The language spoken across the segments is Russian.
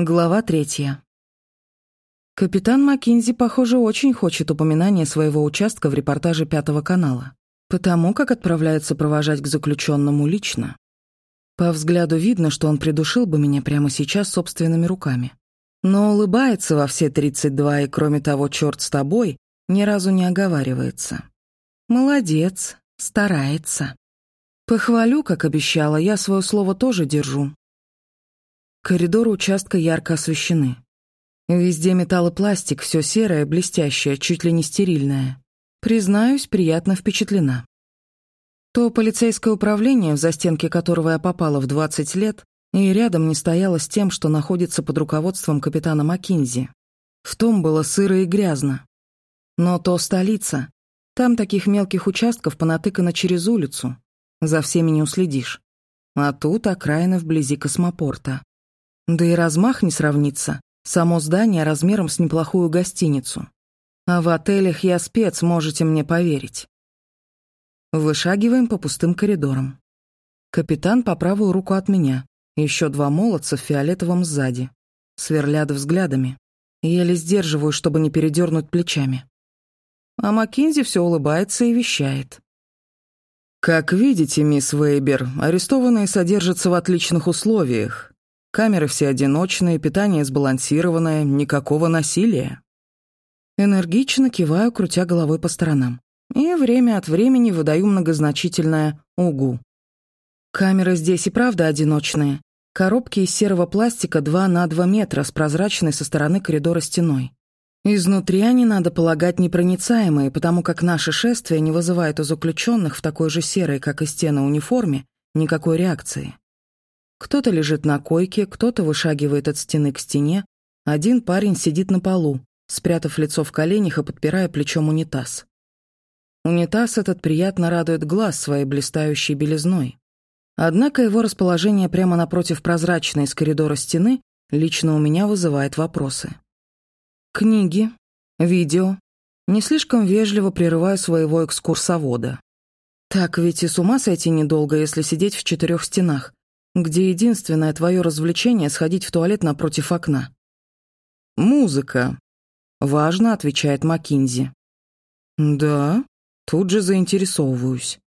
Глава третья. Капитан Маккинзи, похоже, очень хочет упоминания своего участка в репортаже Пятого канала, потому как отправляется провожать к заключенному лично. По взгляду видно, что он придушил бы меня прямо сейчас собственными руками. Но улыбается во все 32 и, кроме того, черт с тобой, ни разу не оговаривается. Молодец, старается. Похвалю, как обещала, я свое слово тоже держу. Коридоры участка ярко освещены. Везде металл и пластик, все серое, блестящее, чуть ли не стерильное. Признаюсь, приятно впечатлена. То полицейское управление, в застенке которого я попала в 20 лет, и рядом не стояло с тем, что находится под руководством капитана Маккинзи. В том было сыро и грязно. Но то столица. Там таких мелких участков понатыкано через улицу. За всеми не уследишь. А тут окраина вблизи космопорта. Да и размах не сравнится. Само здание размером с неплохую гостиницу. А в отелях я спец, можете мне поверить. Вышагиваем по пустым коридорам. Капитан по правую руку от меня. Еще два молодца в фиолетовом сзади. Сверлят взглядами. Еле сдерживаю, чтобы не передернуть плечами. А Маккинзи все улыбается и вещает. «Как видите, мисс Вейбер, арестованные содержатся в отличных условиях. Камеры все одиночные, питание сбалансированное, никакого насилия. Энергично киваю, крутя головой по сторонам. И время от времени выдаю многозначительное «угу». Камеры здесь и правда одиночные. Коробки из серого пластика 2 на 2 метра с прозрачной со стороны коридора стеной. Изнутри они, надо полагать, непроницаемые, потому как наше шествие не вызывает у заключенных в такой же серой, как и стены, униформе никакой реакции. Кто-то лежит на койке, кто-то вышагивает от стены к стене, один парень сидит на полу, спрятав лицо в коленях и подпирая плечом унитаз. Унитаз этот приятно радует глаз своей блистающей белизной. Однако его расположение прямо напротив прозрачной из коридора стены лично у меня вызывает вопросы. Книги, видео. Не слишком вежливо прерываю своего экскурсовода. Так ведь и с ума сойти недолго, если сидеть в четырех стенах, где единственное твое развлечение — сходить в туалет напротив окна. «Музыка», — важно отвечает Маккинзи. «Да?» Тут же заинтересовываюсь.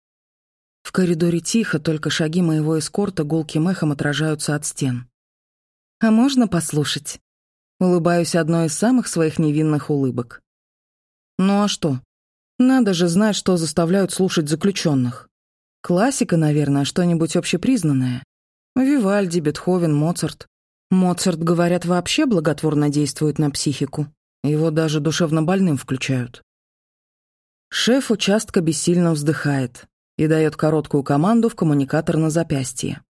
В коридоре тихо, только шаги моего эскорта гулким эхом отражаются от стен. «А можно послушать?» Улыбаюсь одной из самых своих невинных улыбок. «Ну а что? Надо же знать, что заставляют слушать заключенных. Классика, наверное, что-нибудь общепризнанное. Вивальди, Бетховен, Моцарт. Моцарт, говорят, вообще благотворно действует на психику. Его даже душевно больным включают. Шеф участка бессильно вздыхает и дает короткую команду в коммуникатор на запястье.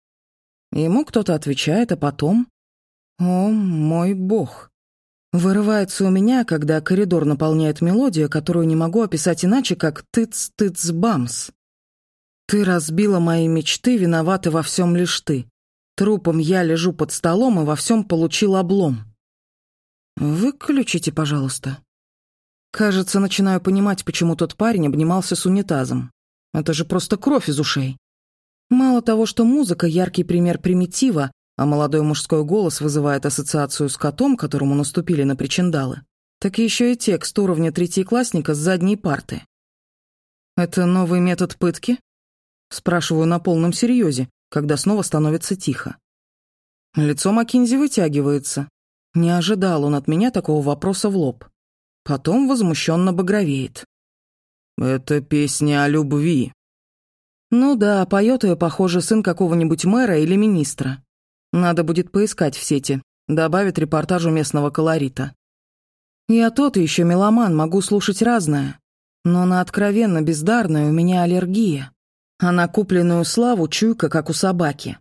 Ему кто-то отвечает, а потом... «О, мой бог!» Вырывается у меня, когда коридор наполняет мелодию, которую не могу описать иначе, как «тыц-тыц-бамс». «Ты разбила мои мечты, виноваты во всем лишь ты. Трупом я лежу под столом и во всем получил облом. Выключите, пожалуйста. Кажется, начинаю понимать, почему тот парень обнимался с унитазом. Это же просто кровь из ушей. Мало того, что музыка — яркий пример примитива, а молодой мужской голос вызывает ассоциацию с котом, которому наступили на причиндалы, так еще и текст уровня третьеклассника с задней парты. «Это новый метод пытки?» Спрашиваю на полном серьезе, когда снова становится тихо. Лицо Маккинзи вытягивается. Не ожидал он от меня такого вопроса в лоб. Потом возмущенно багровеет. «Это песня о любви». Ну да, поет ее, похоже, сын какого-нибудь мэра или министра. Надо будет поискать в сети, добавит репортажу местного колорита. Я тот еще меломан, могу слушать разное. Но на откровенно бездарное у меня аллергия а на купленную славу чуйка, как у собаки.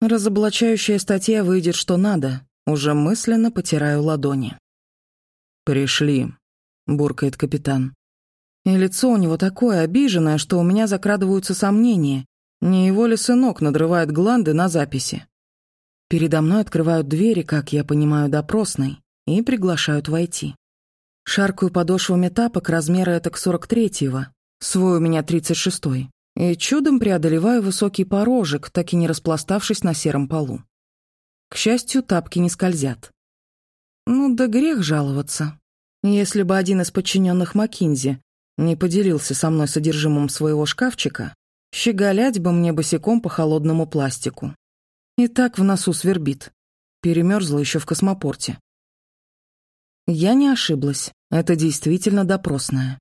Разоблачающая статья выйдет что надо, уже мысленно потираю ладони. «Пришли», — буркает капитан. И лицо у него такое обиженное, что у меня закрадываются сомнения, не его ли сынок надрывает гланды на записи. Передо мной открывают двери, как я понимаю, допросной, и приглашают войти. Шаркаю подошвами тапок размера это к 43-го, свой у меня 36-й и чудом преодолеваю высокий порожек, так и не распластавшись на сером полу. К счастью, тапки не скользят. Ну да грех жаловаться. Если бы один из подчиненных Маккинзи не поделился со мной содержимым своего шкафчика, щеголять бы мне босиком по холодному пластику. И так в носу свербит. Перемерзла еще в космопорте. Я не ошиблась. Это действительно допросная.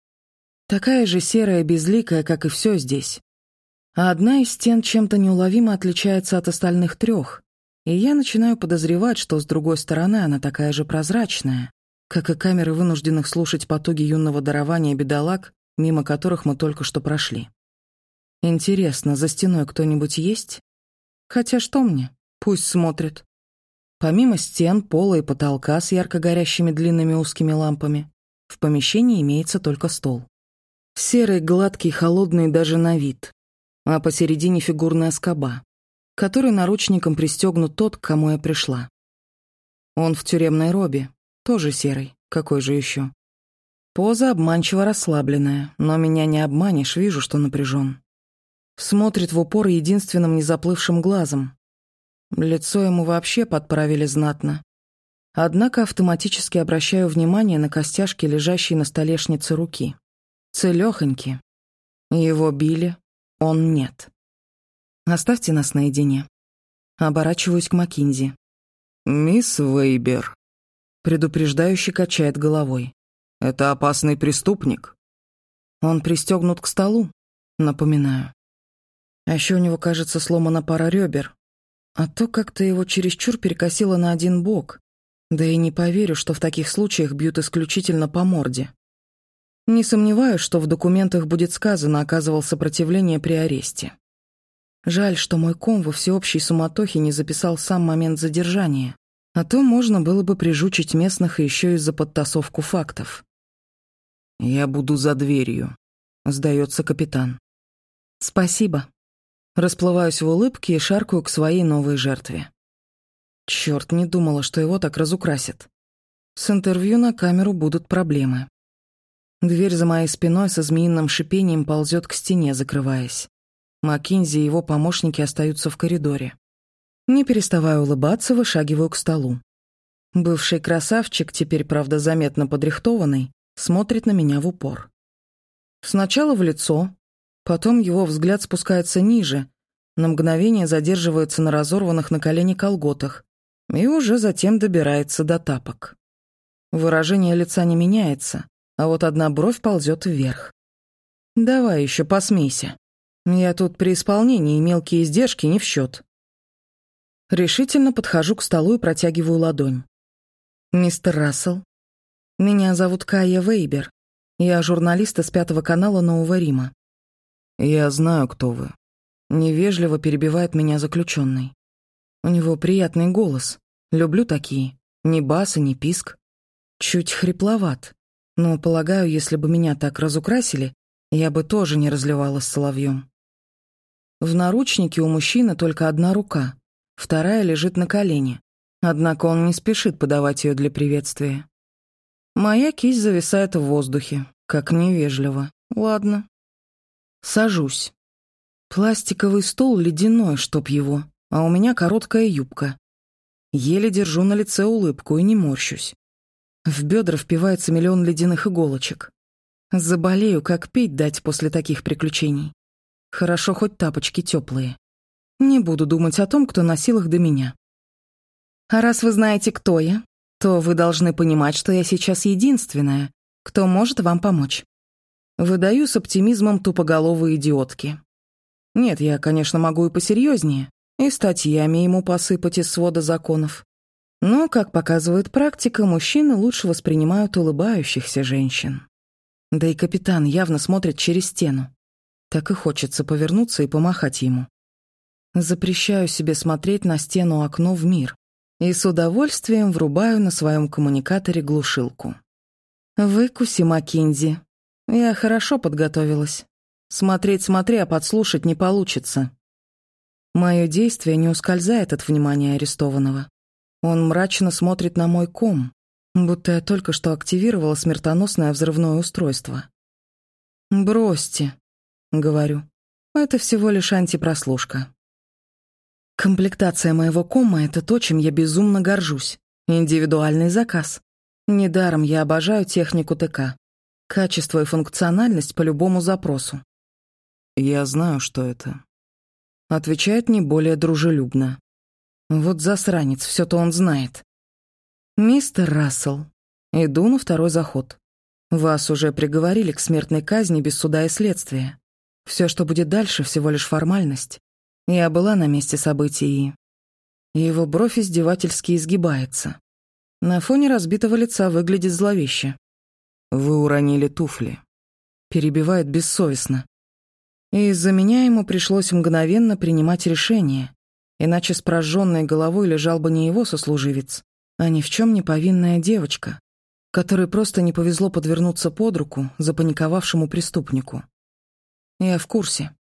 Такая же серая безликая, как и все здесь. А одна из стен чем-то неуловимо отличается от остальных трех, и я начинаю подозревать, что с другой стороны она такая же прозрачная, как и камеры вынужденных слушать потуги юного дарования бедолаг, мимо которых мы только что прошли. Интересно, за стеной кто-нибудь есть? Хотя что мне? Пусть смотрит. Помимо стен, пола и потолка с ярко горящими длинными узкими лампами, в помещении имеется только стол. Серый, гладкий, холодный даже на вид. А посередине фигурная скоба, которой наручником пристегнут тот, к кому я пришла. Он в тюремной робе, тоже серый, какой же еще? Поза обманчиво расслабленная, но меня не обманешь, вижу, что напряжен. Смотрит в упор единственным незаплывшим глазом. Лицо ему вообще подправили знатно. Однако автоматически обращаю внимание на костяшки, лежащие на столешнице руки. Целёхоньки. Его били, он нет. Оставьте нас наедине. Оборачиваюсь к Макинзи. «Мисс Вейбер», Предупреждающе качает головой. «Это опасный преступник». Он пристегнут к столу, напоминаю. А еще у него, кажется, сломана пара ребер. А то как-то его чересчур перекосило на один бок. Да и не поверю, что в таких случаях бьют исключительно по морде. Не сомневаюсь, что в документах будет сказано «оказывал сопротивление при аресте». Жаль, что мой ком во всеобщей суматохе не записал сам момент задержания. А то можно было бы прижучить местных еще и за подтасовку фактов. «Я буду за дверью», — сдается капитан. «Спасибо». Расплываюсь в улыбке и шаркаю к своей новой жертве. Черт, не думала, что его так разукрасят. С интервью на камеру будут проблемы. Дверь за моей спиной со змеиным шипением ползет к стене, закрываясь. Маккинзи и его помощники остаются в коридоре. Не переставая улыбаться, вышагиваю к столу. Бывший красавчик, теперь, правда, заметно подрихтованный, смотрит на меня в упор. Сначала в лицо, потом его взгляд спускается ниже, на мгновение задерживается на разорванных на колени колготах и уже затем добирается до тапок. Выражение лица не меняется, а вот одна бровь ползет вверх. «Давай еще посмейся. Я тут при исполнении мелкие издержки не в счет. Решительно подхожу к столу и протягиваю ладонь. «Мистер Рассел, меня зовут Кая Вейбер. Я журналист из Пятого канала Нового Рима». «Я знаю, кто вы». Невежливо перебивает меня заключенный. У него приятный голос. Люблю такие. Ни баса, ни писк. Чуть хрипловат. Но, полагаю, если бы меня так разукрасили, я бы тоже не разливалась соловьем. В наручнике у мужчины только одна рука, вторая лежит на колене. Однако он не спешит подавать ее для приветствия. Моя кисть зависает в воздухе, как невежливо. Ладно. Сажусь. Пластиковый стол ледяной, чтоб его, а у меня короткая юбка. Еле держу на лице улыбку и не морщусь. В бедра впивается миллион ледяных иголочек. Заболею, как пить дать после таких приключений. Хорошо, хоть тапочки теплые. Не буду думать о том, кто носил их до меня. А раз вы знаете, кто я, то вы должны понимать, что я сейчас единственная, кто может вам помочь. Выдаю с оптимизмом тупоголовые идиотки. Нет, я, конечно, могу и посерьезнее, и статьями ему посыпать из свода законов. Но, как показывает практика, мужчины лучше воспринимают улыбающихся женщин. Да и капитан явно смотрит через стену. Так и хочется повернуться и помахать ему. Запрещаю себе смотреть на стену окно в мир и с удовольствием врубаю на своем коммуникаторе глушилку. «Выкуси, Маккинзи. Я хорошо подготовилась. Смотреть смотри, а подслушать не получится». Мое действие не ускользает от внимания арестованного. Он мрачно смотрит на мой ком, будто я только что активировала смертоносное взрывное устройство. «Бросьте», — говорю. «Это всего лишь антипрослушка». Комплектация моего кома — это то, чем я безумно горжусь. Индивидуальный заказ. Недаром я обожаю технику ТК. Качество и функциональность по любому запросу. Я знаю, что это. Отвечает не более дружелюбно. Вот засранец, все то он знает. Мистер Рассел, иду на второй заход. Вас уже приговорили к смертной казни без суда и следствия. Все, что будет дальше, всего лишь формальность. Я была на месте событий и... Его бровь издевательски изгибается. На фоне разбитого лица выглядит зловеще. «Вы уронили туфли», — перебивает бессовестно. И из-за меня ему пришлось мгновенно принимать решение, иначе с прожженной головой лежал бы не его сослуживец, а ни в чем не повинная девочка, которой просто не повезло подвернуться под руку запаниковавшему преступнику. Я в курсе.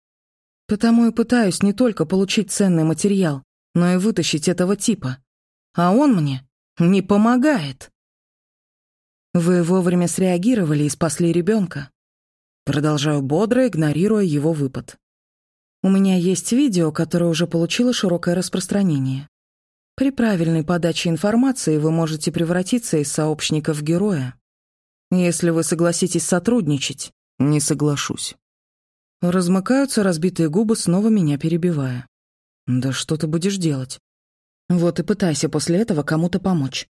Потому и пытаюсь не только получить ценный материал, но и вытащить этого типа. А он мне не помогает. Вы вовремя среагировали и спасли ребенка. Продолжаю бодро, игнорируя его выпад. У меня есть видео, которое уже получило широкое распространение. При правильной подаче информации вы можете превратиться из сообщника в героя. Если вы согласитесь сотрудничать, не соглашусь. Размыкаются разбитые губы, снова меня перебивая. Да что ты будешь делать? Вот и пытайся после этого кому-то помочь.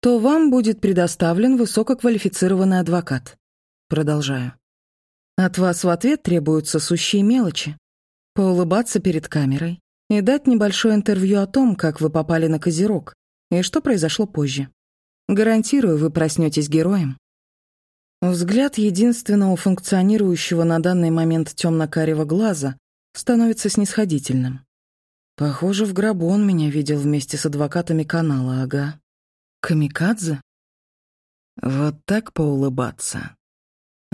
То вам будет предоставлен высококвалифицированный адвокат. Продолжаю. От вас в ответ требуются сущие мелочи. Поулыбаться перед камерой, и дать небольшое интервью о том, как вы попали на Козерог и что произошло позже. Гарантирую, вы проснетесь героем. Взгляд единственного функционирующего на данный момент темно-карего глаза становится снисходительным. Похоже, в гробу он меня видел вместе с адвокатами канала, ага. Камикадзе? Вот так поулыбаться.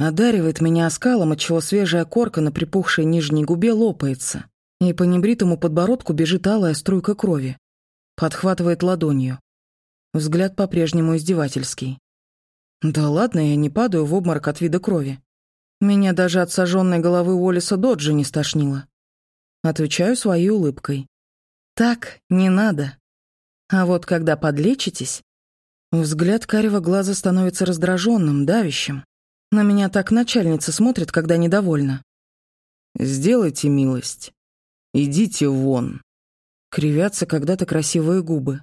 Одаривает меня оскалом, отчего свежая корка на припухшей нижней губе лопается и по небритому подбородку бежит алая струйка крови. Подхватывает ладонью. Взгляд по-прежнему издевательский. Да ладно, я не падаю в обморок от вида крови. Меня даже от сожженной головы Уоллиса Доджа не стошнило. Отвечаю своей улыбкой. Так не надо. А вот когда подлечитесь... Взгляд карего глаза становится раздраженным, давящим. На меня так начальница смотрит, когда недовольна. «Сделайте милость. «Идите вон!» Кривятся когда-то красивые губы.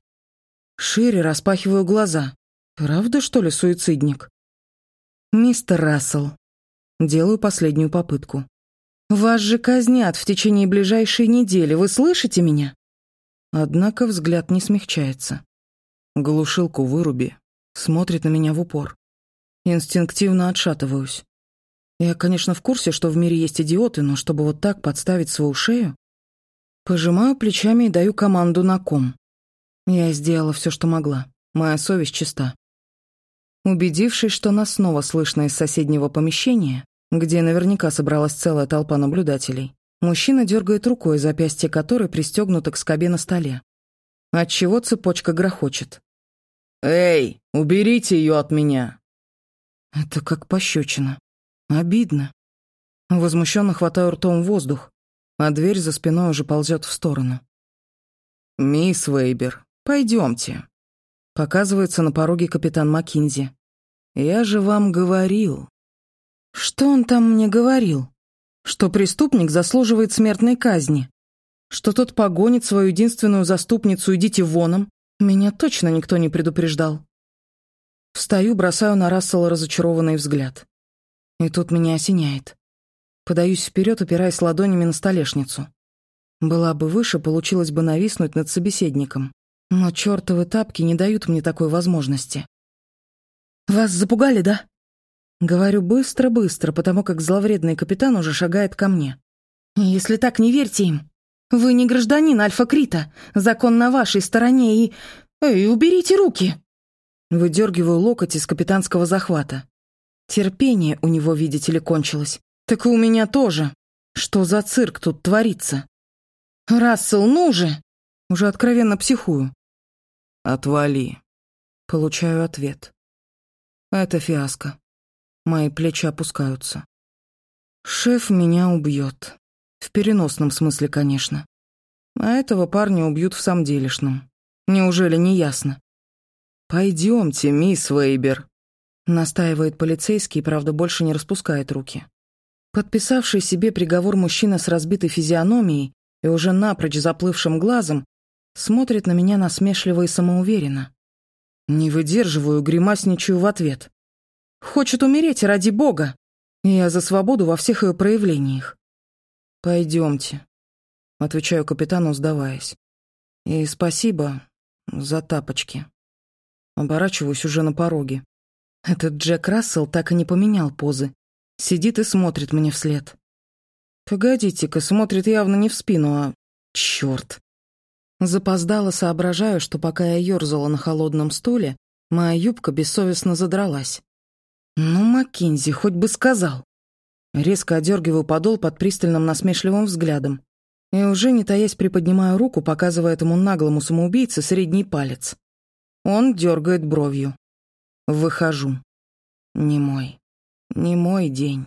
Шире распахиваю глаза. Правда, что ли, суицидник? «Мистер Рассел». Делаю последнюю попытку. «Вас же казнят в течение ближайшей недели, вы слышите меня?» Однако взгляд не смягчается. Глушилку выруби. Смотрит на меня в упор. Инстинктивно отшатываюсь. Я, конечно, в курсе, что в мире есть идиоты, но чтобы вот так подставить свою шею... Пожимаю плечами и даю команду на ком. Я сделала все, что могла. Моя совесть чиста. Убедившись, что нас снова слышно из соседнего помещения, где наверняка собралась целая толпа наблюдателей, мужчина дергает рукой, запястье которой пристегнуто к скобе на столе. Отчего цепочка грохочет. «Эй, уберите ее от меня!» Это как пощечина. Обидно. Возмущенно хватаю ртом воздух, а дверь за спиной уже ползет в сторону. «Мисс Вейбер, пойдемте», — показывается на пороге капитан Маккинзи. «Я же вам говорил». «Что он там мне говорил? Что преступник заслуживает смертной казни? Что тот погонит свою единственную заступницу «идите воном»? Меня точно никто не предупреждал». Встаю, бросаю на Рассела разочарованный взгляд. И тут меня осеняет. Подаюсь вперед, опираясь ладонями на столешницу. Была бы выше, получилось бы нависнуть над собеседником. Но чертовы тапки не дают мне такой возможности. «Вас запугали, да?» Говорю быстро-быстро, потому как зловредный капитан уже шагает ко мне. «Если так, не верьте им. Вы не гражданин Альфа-Крита. Закон на вашей стороне и... Эй, уберите руки!» Выдергиваю локоть из капитанского захвата. Терпение у него, видите ли, кончилось. «Так и у меня тоже. Что за цирк тут творится?» «Рассел, ну же!» Уже откровенно психую. «Отвали!» Получаю ответ. Это фиаско. Мои плечи опускаются. Шеф меня убьет. В переносном смысле, конечно. А этого парня убьют в самом делешном. Неужели не ясно? «Пойдемте, мисс Вейбер», — настаивает полицейский, правда, больше не распускает руки. Подписавший себе приговор мужчина с разбитой физиономией и уже напрочь заплывшим глазом смотрит на меня насмешливо и самоуверенно. Не выдерживаю, гримасничаю в ответ. Хочет умереть, ради бога. Я за свободу во всех ее проявлениях. «Пойдемте», — отвечаю капитану, сдаваясь. «И спасибо за тапочки». Оборачиваюсь уже на пороге. Этот Джек Рассел так и не поменял позы. Сидит и смотрит мне вслед. Погодите-ка, смотрит явно не в спину, а... Чёрт. Запоздало соображаю, что пока я ёрзала на холодном стуле, моя юбка бессовестно задралась. Ну, Маккинзи, хоть бы сказал. Резко одергиваю подол под пристальным насмешливым взглядом. И уже не таясь приподнимаю руку, показывая этому наглому самоубийце средний палец. Он дергает бровью. Выхожу. Не мой. Не мой день.